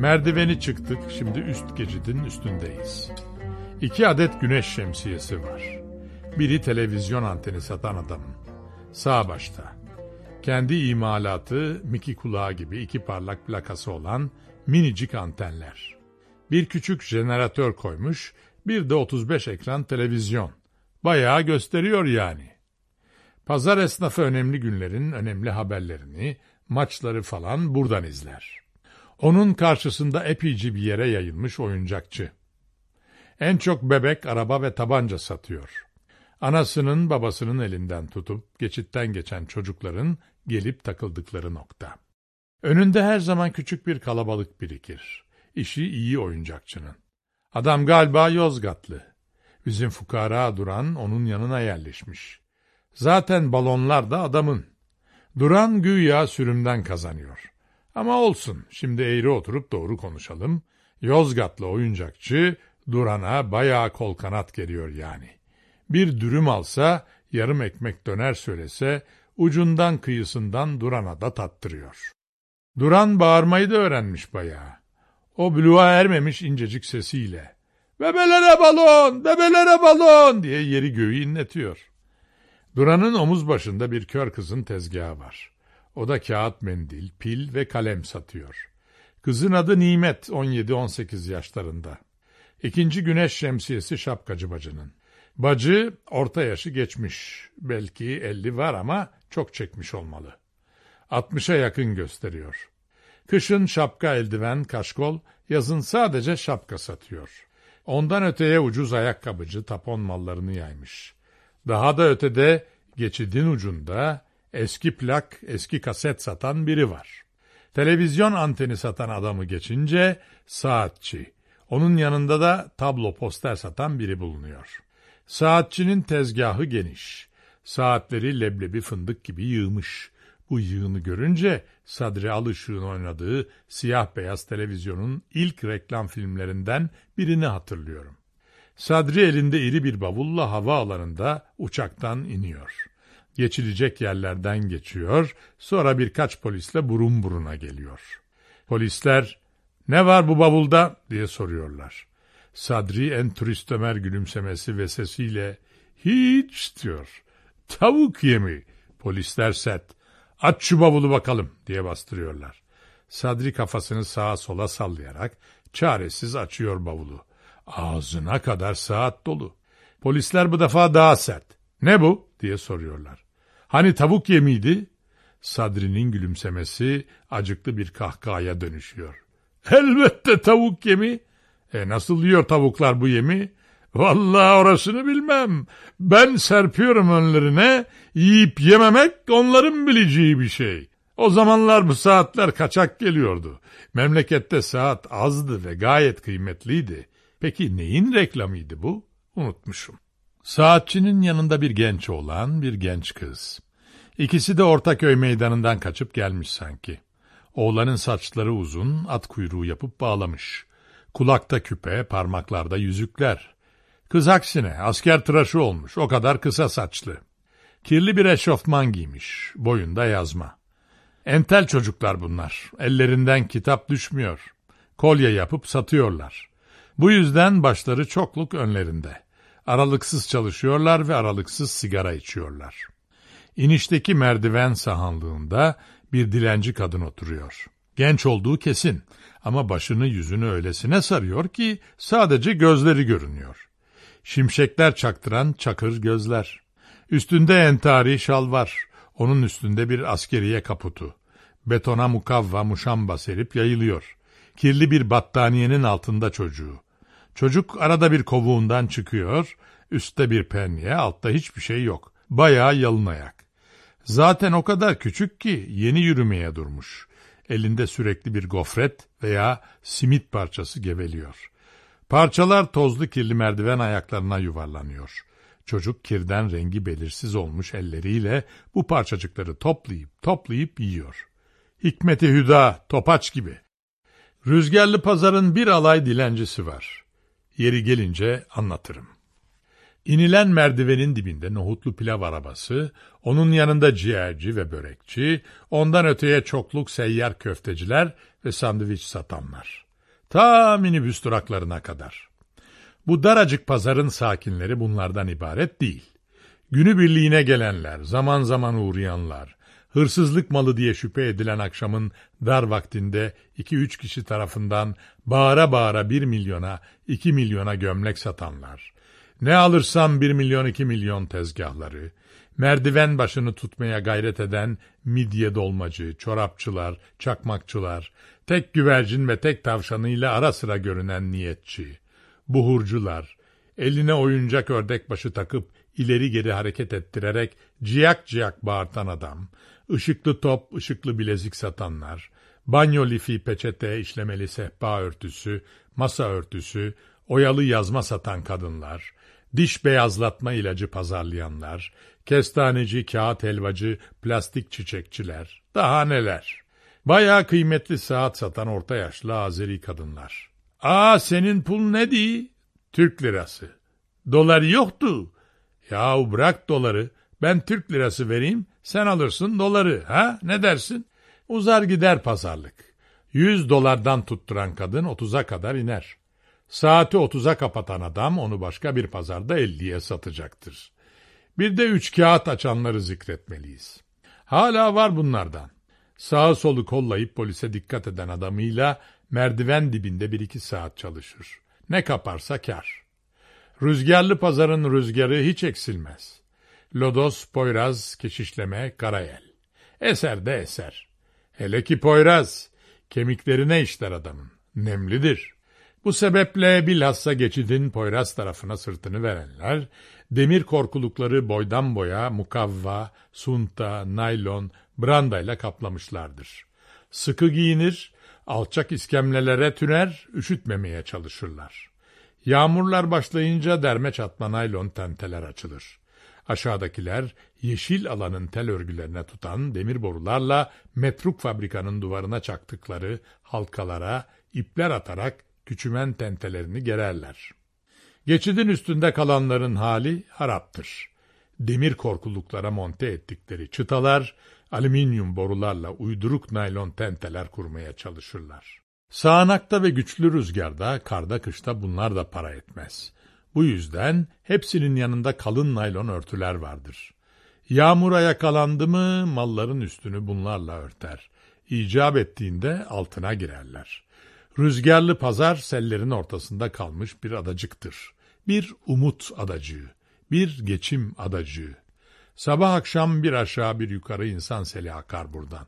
Merdiveni çıktık, şimdi üst geçidin üstündeyiz. İki adet güneş şemsiyesi var. Biri televizyon anteni satan adamın. Sağ başta. Kendi imalatı Miki kulağı gibi iki parlak plakası olan minicik antenler. Bir küçük jeneratör koymuş, bir de 35 ekran televizyon. Bayağı gösteriyor yani. Pazar esnafı önemli günlerin önemli haberlerini, maçları falan buradan izler. Onun karşısında epeyci bir yere yayılmış oyuncakçı. En çok bebek, araba ve tabanca satıyor. Anasının babasının elinden tutup geçitten geçen çocukların gelip takıldıkları nokta. Önünde her zaman küçük bir kalabalık birikir. İşi iyi oyuncakçının. Adam galiba Yozgatlı. Bizim fukara duran onun yanına yerleşmiş. Zaten balonlar da adamın. Duran güya sürümden kazanıyor. Ama olsun, şimdi eğri oturup doğru konuşalım. Yozgatlı oyuncakçı Duran'a bayağı kol kanat geliyor yani. Bir dürüm alsa, yarım ekmek döner söylese, ucundan kıyısından Duran'a da tattırıyor. Duran bağırmayı da öğrenmiş bayağı. O bluğa ermemiş incecik sesiyle. Bebelere balon, bebelere balon diye yeri göğü inletiyor. Duran'ın omuz başında bir kör kızın tezgahı var. O da kağıt mendil, pil ve kalem satıyor. Kızın adı Nimet, 17-18 yaşlarında. İkinci güneş şemsiyesi şapkacı bacının. Bacı orta yaşı geçmiş. Belki 50 var ama çok çekmiş olmalı. 60'a yakın gösteriyor. Kışın şapka, eldiven, kaşkol, yazın sadece şapka satıyor. Ondan öteye ucuz ayakkabıcı tapon mallarını yaymış. Daha da ötede geçidin ucunda eski plak, eski kaset satan biri var. Televizyon anteni satan adamı geçince saatçi. Onun yanında da tablo poster satan biri bulunuyor. Saatçinin tezgahı geniş. Saatleri leblebi fındık gibi yığmış. Bu yığını görünce Sadri Alışık'ın oynadığı siyah beyaz televizyonun ilk reklam filmlerinden birini hatırlıyorum. Sadri elinde iri bir bavulla hava alanında uçaktan iniyor. Geçilecek yerlerden geçiyor, sonra birkaç polisle burun buruna geliyor. Polisler, ne var bu bavulda diye soruyorlar. Sadri en turist ömer gülümsemesi ve sesiyle, hiç diyor. Tavuk yemi. Polisler sert. Aç şu bavulu bakalım diye bastırıyorlar. Sadri kafasını sağa sola sallayarak çaresiz açıyor bavulu. Ağzına kadar saat dolu. Polisler bu defa daha sert. Ne bu diye soruyorlar. Hani tavuk yemiydi? Sadri'nin gülümsemesi acıklı bir kahkahaya dönüşüyor. Elbette tavuk yemi. E nasıl yiyor tavuklar bu yemi? Vallahi orasını bilmem. Ben serpiyorum önlerine, yiyip yememek onların bileceği bir şey. O zamanlar bu saatler kaçak geliyordu. Memlekette saat azdı ve gayet kıymetliydi. Peki neyin reklamıydı bu? Unutmuşum. Saatçinin yanında bir genç oğlan, bir genç kız. İkisi de Ortaköy meydanından kaçıp gelmiş sanki. Oğlanın saçları uzun, at kuyruğu yapıp bağlamış. Kulakta küpe, parmaklarda yüzükler. Kız aksine asker tıraşı olmuş, o kadar kısa saçlı. Kirli bir eşofman giymiş, boyunda yazma. Entel çocuklar bunlar, ellerinden kitap düşmüyor. Kolye yapıp satıyorlar. Bu yüzden başları çokluk önlerinde. Aralıksız çalışıyorlar ve aralıksız sigara içiyorlar. İnişteki merdiven sahanlığında bir dilenci kadın oturuyor. Genç olduğu kesin ama başını yüzünü öylesine sarıyor ki sadece gözleri görünüyor. Şimşekler çaktıran çakır gözler. Üstünde entari şal var. Onun üstünde bir askeriye kaputu. Betona mukavva muşamba serip yayılıyor. Kirli bir battaniyenin altında çocuğu. Çocuk arada bir kovuğundan çıkıyor. Üstte bir penye, altta hiçbir şey yok. Bayağı yalın ayak. Zaten o kadar küçük ki yeni yürümeye durmuş. Elinde sürekli bir gofret veya simit parçası geveliyor. Parçalar tozlu kirli merdiven ayaklarına yuvarlanıyor. Çocuk kirden rengi belirsiz olmuş elleriyle bu parçacıkları toplayıp toplayıp yiyor. Hikmeti Hüda, topaç gibi. Rüzgarlı pazarın bir alay dilencisi var. Yeri gelince anlatırım. İnilen merdivenin dibinde nohutlu pilav arabası, onun yanında ciğerci ve börekçi, ondan öteye çokluk seyyar köfteciler ve sandviç satanlar. Ta minibüs duraklarına kadar. Bu daracık pazarın sakinleri bunlardan ibaret değil. Günü birliğine gelenler, zaman zaman uğrayanlar, hırsızlık malı diye şüphe edilen akşamın dar vaktinde iki üç kişi tarafından bağıra bağıra bir milyona, iki milyona gömlek satanlar, ne alırsam bir milyon iki milyon tezgahları, merdiven başını tutmaya gayret eden midye dolmacı, çorapçılar, çakmakçılar, tek güvercin ve tek tavşanıyla ara sıra görünen niyetçi, buhurcular, eline oyuncak ördek başı takıp ileri geri hareket ettirerek ciyak ciyak bağırtan adam, ışıklı top, ışıklı bilezik satanlar, banyo lifi peçete, işlemeli sehpa örtüsü, masa örtüsü, oyalı yazma satan kadınlar, diş beyazlatma ilacı pazarlayanlar, kestaneci, kağıt helvacı, plastik çiçekçiler, daha neler. Bayağı kıymetli saat satan orta yaşlı Azeri kadınlar. Aa senin pul ne di? Türk lirası. Dolar yoktu. Yahu bırak doları. Ben Türk lirası vereyim, sen alırsın doları. Ha? Ne dersin? Uzar gider pazarlık. Yüz dolardan tutturan kadın otuza kadar iner. Saati otuza kapatan adam onu başka bir pazarda elliye satacaktır. Bir de üç kağıt açanları zikretmeliyiz. Hala var bunlardan. Sağı solu kollayıp polise dikkat eden adamıyla merdiven dibinde bir iki saat çalışır. Ne kaparsa kar. Rüzgarlı pazarın rüzgarı hiç eksilmez. Lodos, Poyraz, Keşişleme, Karayel. Eser de eser. Hele ki Poyraz, kemiklerine işler adamın. Nemlidir. Bu sebeple bilhassa geçidin Poyraz tarafına sırtını verenler, demir korkulukları boydan boya mukavva, sunta, naylon, brandayla kaplamışlardır. Sıkı giyinir, alçak iskemlelere tüner, üşütmemeye çalışırlar. Yağmurlar başlayınca derme çatma naylon tenteler açılır. Aşağıdakiler yeşil alanın tel örgülerine tutan demir borularla metruk fabrikanın duvarına çaktıkları halkalara ipler atarak küçümen tentelerini gererler. Geçidin üstünde kalanların hali haraptır. Demir korkuluklara monte ettikleri çıtalar, alüminyum borularla uyduruk naylon tenteler kurmaya çalışırlar. Sağanakta ve güçlü rüzgarda, karda kışta bunlar da para etmez. Bu yüzden hepsinin yanında kalın naylon örtüler vardır. Yağmura yakalandı mı malların üstünü bunlarla örter. İcap ettiğinde altına girerler. Rüzgarlı pazar sellerin ortasında kalmış bir adacıktır. Bir umut adacığı, bir geçim adacığı. Sabah akşam bir aşağı bir yukarı insan seli akar buradan.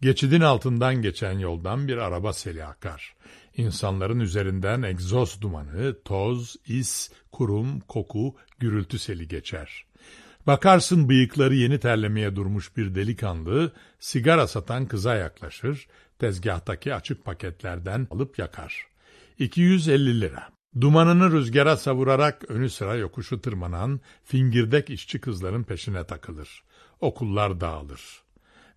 Geçidin altından geçen yoldan bir araba seli akar. İnsanların üzerinden egzoz dumanı, toz, is, kurum, koku, gürültü seli geçer. Bakarsın bıyıkları yeni terlemeye durmuş bir delikanlı sigara satan kıza yaklaşır, tezgahtaki açık paketlerden alıp yakar. 250 lira. Dumanını rüzgara savurarak önü sıra yokuşu tırmanan fingirdek işçi kızların peşine takılır. Okullar dağılır.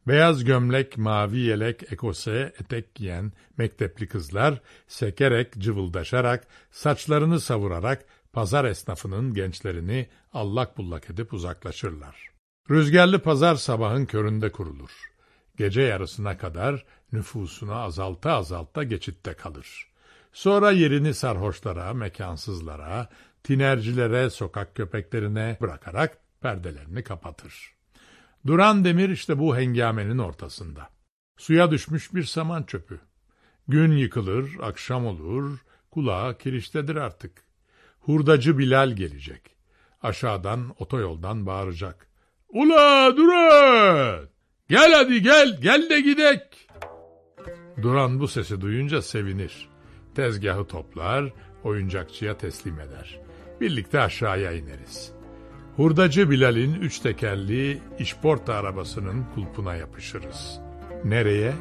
Beyaz gömlek, mavi yelek, ekose, etek giyen mektepli kızlar sekerek, cıvıldaşarak, saçlarını savurarak pazar esnafının gençlerini allak bullak edip uzaklaşırlar. Rüzgarlı pazar sabahın köründe kurulur. Gece yarısına kadar nüfusunu azalta azalta geçitte kalır. Sonra yerini sarhoşlara, mekansızlara, tinercilere, sokak köpeklerine bırakarak perdelerini kapatır. Duran demir işte bu hengamenin ortasında. Suya düşmüş bir saman çöpü. Gün yıkılır, akşam olur, kulağa kiriştedir artık. Hurdacı Bilal gelecek. Aşağıdan, otoyoldan bağıracak. Ula Duran! Gel hadi gel, gel de gidek. Duran bu sesi duyunca sevinir. Tezgahı toplar, oyuncakçıya teslim eder. Birlikte aşağıya ineriz. Hurdacı Bilal'in üç tekerli işporta arabasının kulpuna yapışırız. Nereye?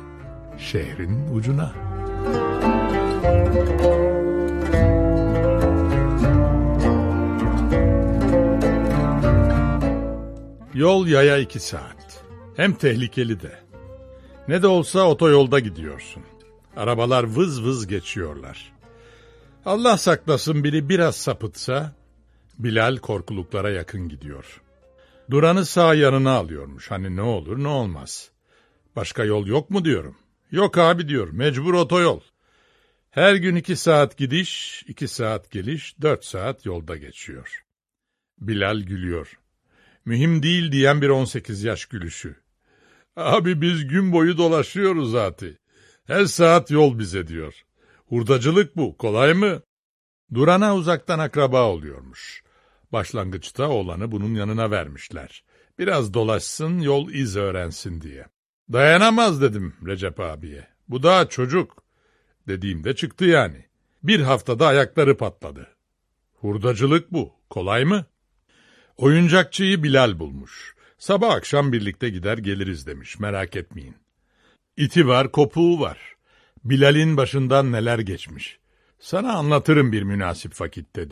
Şehrin ucuna. Yol yaya iki saat. Hem tehlikeli de. Ne de olsa otoyolda gidiyorsun. Arabalar vız vız geçiyorlar. Allah saklasın biri biraz sapıtsa Bilal korkuluklara yakın gidiyor. Duran'ı sağ yanına alıyormuş. Hani ne olur ne olmaz. Başka yol yok mu diyorum. Yok abi diyor. Mecbur otoyol. Her gün iki saat gidiş, iki saat geliş, dört saat yolda geçiyor. Bilal gülüyor. Mühim değil diyen bir on sekiz yaş gülüşü. Abi biz gün boyu dolaşıyoruz zaten. Her saat yol bize diyor. Hurdacılık bu, kolay mı? Duran'a uzaktan akraba oluyormuş. Başlangıçta oğlanı bunun yanına vermişler. Biraz dolaşsın, yol iz öğrensin diye. Dayanamaz dedim Recep abiye. Bu daha çocuk. Dediğimde çıktı yani. Bir haftada ayakları patladı. Hurdacılık bu. Kolay mı? Oyuncakçıyı Bilal bulmuş. Sabah akşam birlikte gider geliriz demiş. Merak etmeyin. İti var, kopuğu var. Bilal'in başından neler geçmiş. Sana anlatırım bir münasip vakitte